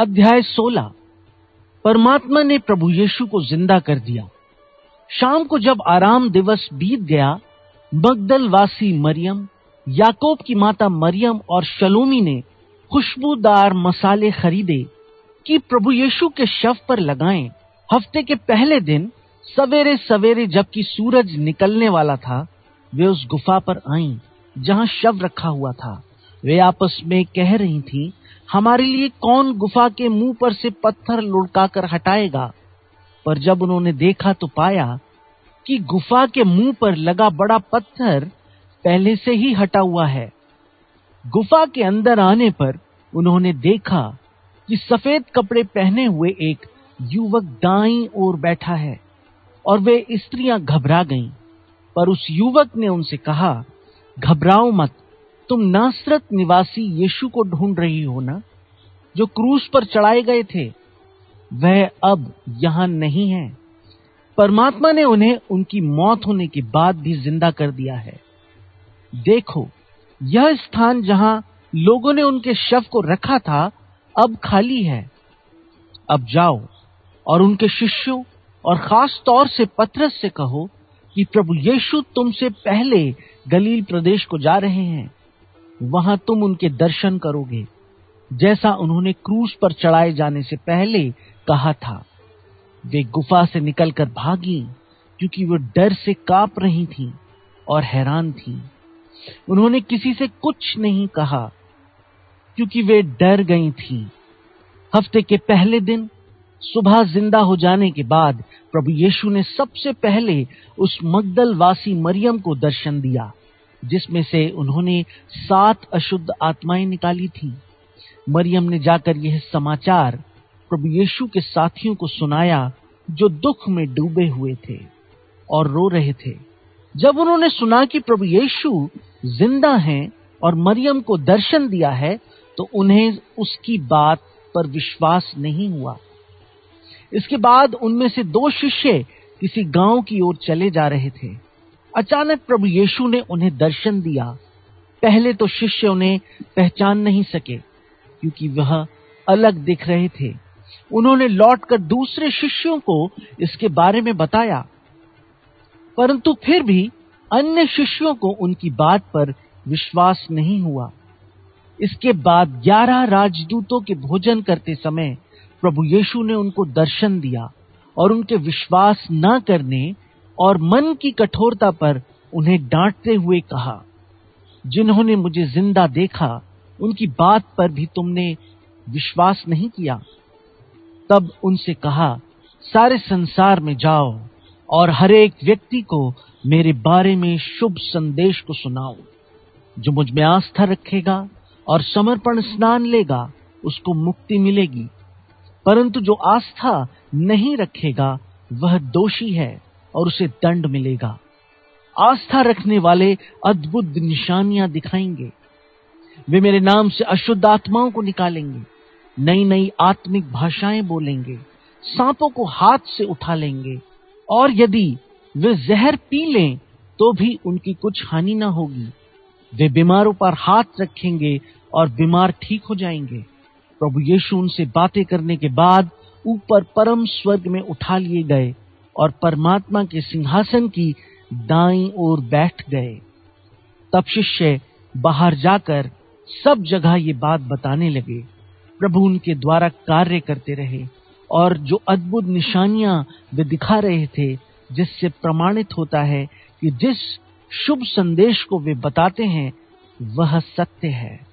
अध्याय 16 परमात्मा ने प्रभु यीशु को ज़िंदा कर दिया। शाम को जब आराम दिवस बीत गया मगदलवासी मरियम, याकोब की माता मरियम और शलोमी ने खुशबूदार मसाले खरीदे कि प्रभु यीशु के शव पर लगाएँ। हफ़्ते के पहले दिन सवेरे सवेरे जबकि सूरज निकलने वाला था, वे उस गुफा पर आईं, जहाँ शव रखा हुआ था। वे आपस में कह रही थी, हमारे लिए कौन गुफा के मुँह पर से पत्थर लुढ़काकर हटाएगा? पर जब उन्होंने देखा तो पाया कि गुफा के मुँह पर लगा बड़ा पत्थर पहले से ही हटा हुआ है। गुफा के अंदर आने पर उन्होंने देखा कि सफ़ेद कपड़े पहने हुए एक युवक दाई ओर बैठा है और वे स्त्रियाँ घबरा गईं। पर उस युवक ने उनसे कहा, घबराओ मत तुम नासरत निवासी यीशु को ढूंढ रही हो ना? जो क्रूस पर चढ़ाए गए थे, वह अब यहाँ नहीं है। परमात्मा ने उन्हें उनकी मौत होने के बाद भी ज़िंदा कर दिया है। देखो, यह स्थान जहाँ लोगों ने उनके शव को रखा था, अब खाली है। अब जाओ और उनके शिष्यों और खास तौर से पत्रस से कहो कि प्रभु यीशु तुमसे पहले गलील प्रदेश को जा रहे हैं। वहाँ तुम उनके दर्शन करोगे, जैसा उन्होंने क्रूस पर चढ़ाए जाने से पहले कहा था वे गुफा से निकलकर भागी, क्योंकि वो डर से काँप रही थीं और हैरान थीं। उन्होंने किसी से कुछ नहीं कहा, क्योंकि वे डर गई थीं। हफ़्ते के पहले दिन, सुबह ज़िंदा हो जाने के बाद प्रभु यीशु ने सबसे पहले उस मगदल वासी मरियम को दर्शन दिया जिसमें से उन्होंने सात अशुद्ध आत्माएँ निकाली थी। मरियम ने जाकर यह समाचार प्रभु यीशु के साथियों को सुनाया, जो दुख में डूबे हुए थे और रो रहे थे। जब उन्होंने सुना कि प्रभु यीशु ज़िंदा हैं और मरियम को दर्शन दिया है तो उन्हें उसकी बात पर विश्वास नहीं हुआ। इसके बाद उनमें से दो शिष्य किसी गाँव की ओर चले जा रहे थे। अचानक प्रभु यीशु ने उन्हें दर्शन दिया। पहले तो शिष्य उन्हें पहचान नहीं सके, क्योंकि वह अलग दिख रहे थे। उन्होंने लौटकर दूसरे शिष्यों को इसके बारे में बताया। परंतु फिर भी अन्य शिष्यों को उनकी बात पर विश्वास नहीं हुआ। इसके बाद ग्यारह राजदूतों के भोजन करते समय प्रभु यीशु ने उनको दर्शन दिया और उनके विश्वास न करने और मन की कठोरता पर उन्हें डांटते हुए कहा, जिन्होंने मुझे ज़िंदा देखा, उनकी बात पर भी तुमने विश्वास नहीं किया। तब उनसे कहा, सारे संसार में जाओ और हर एक व्यक्ति को मेरे बारे में शुभ संदेश को सुनाओ। जो मुझमें आस्था रखेगा और समर्पण स्नान लेगा, उसको मुक्ति मिलेगी। परंतु जो आस्था नहीं रखेगा, वह दोषी है। और उसे दंड मिलेगा। आस्था रखने वाले अद्भुत निशानियाँ दिखाएँगे। वे मेरे नाम से अशुद्ध आत्माओं को निकालेंगे। नई नई आत्मिक भाषाएँ बोलेंगे। सांपों को हाथ से उठा लेंगे। और यदि वे जहर पी लें तो भी उनकी कुछ हानि ना होगी। वे बीमारों पर हाथ रखेंगे और बीमार ठीक हो जाएँगे। प्रभु यीशु उनसे बातें करने के बाद ऊपर परम स्वर्ग में उठा लिए गए। और परमात्मा के सिंहासन की दाई ओर बैठ गए। तब शिष्य बाहर जाकर सब जगह ये बात बताने लगे। प्रभु उनके द्वारा कार्य करते रहे और जो अद्भुत निशानियाँ वे दिखा रहे थे, जिससे प्रमाणित होता है कि जिस शुभ संदेश को वे बताते हैं, वह सत्य है।